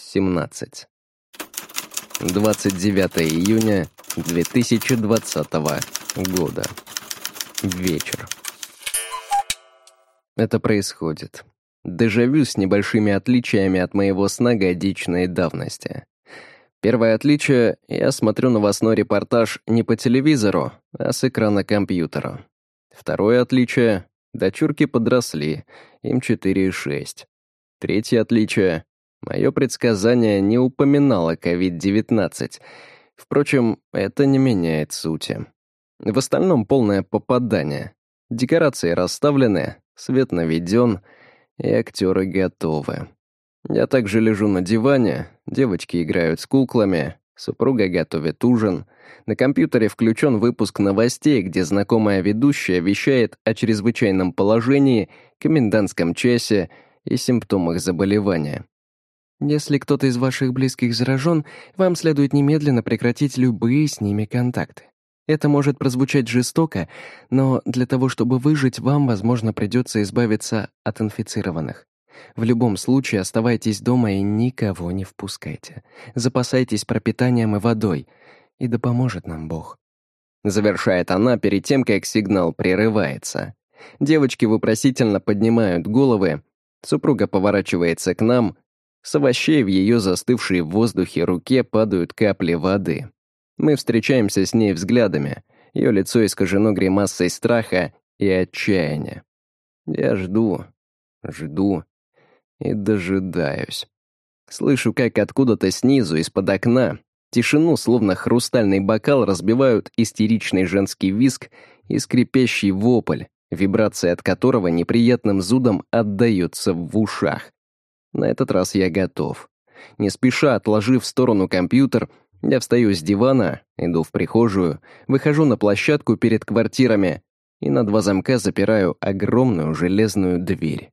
17. 29 июня 2020 года. Вечер. Это происходит. Дежавю с небольшими отличиями от моего сна годичной давности. Первое отличие — я смотрю новостной репортаж не по телевизору, а с экрана компьютера. Второе отличие — дочурки подросли, им 4 и 6. Третье отличие — мое предсказание не упоминало COVID-19. Впрочем, это не меняет сути. В остальном полное попадание. Декорации расставлены, свет наведен, и актеры готовы. Я также лежу на диване, девочки играют с куклами, супруга готовит ужин. На компьютере включен выпуск новостей, где знакомая ведущая вещает о чрезвычайном положении, комендантском часе и симптомах заболевания. Если кто-то из ваших близких заражен, вам следует немедленно прекратить любые с ними контакты. Это может прозвучать жестоко, но для того, чтобы выжить, вам, возможно, придется избавиться от инфицированных. В любом случае оставайтесь дома и никого не впускайте. Запасайтесь пропитанием и водой, и да поможет нам Бог. Завершает она перед тем, как сигнал прерывается. Девочки вопросительно поднимают головы, супруга поворачивается к нам, с овощей в ее застывшей в воздухе руке падают капли воды. Мы встречаемся с ней взглядами. Ее лицо искажено гримасой страха и отчаяния. Я жду, жду и дожидаюсь. Слышу, как откуда-то снизу, из-под окна, тишину, словно хрустальный бокал, разбивают истеричный женский виск и скрипящий вопль, вибрация от которого неприятным зудом отдается в ушах. На этот раз я готов. Не спеша отложив в сторону компьютер, я встаю с дивана, иду в прихожую, выхожу на площадку перед квартирами и на два замка запираю огромную железную дверь.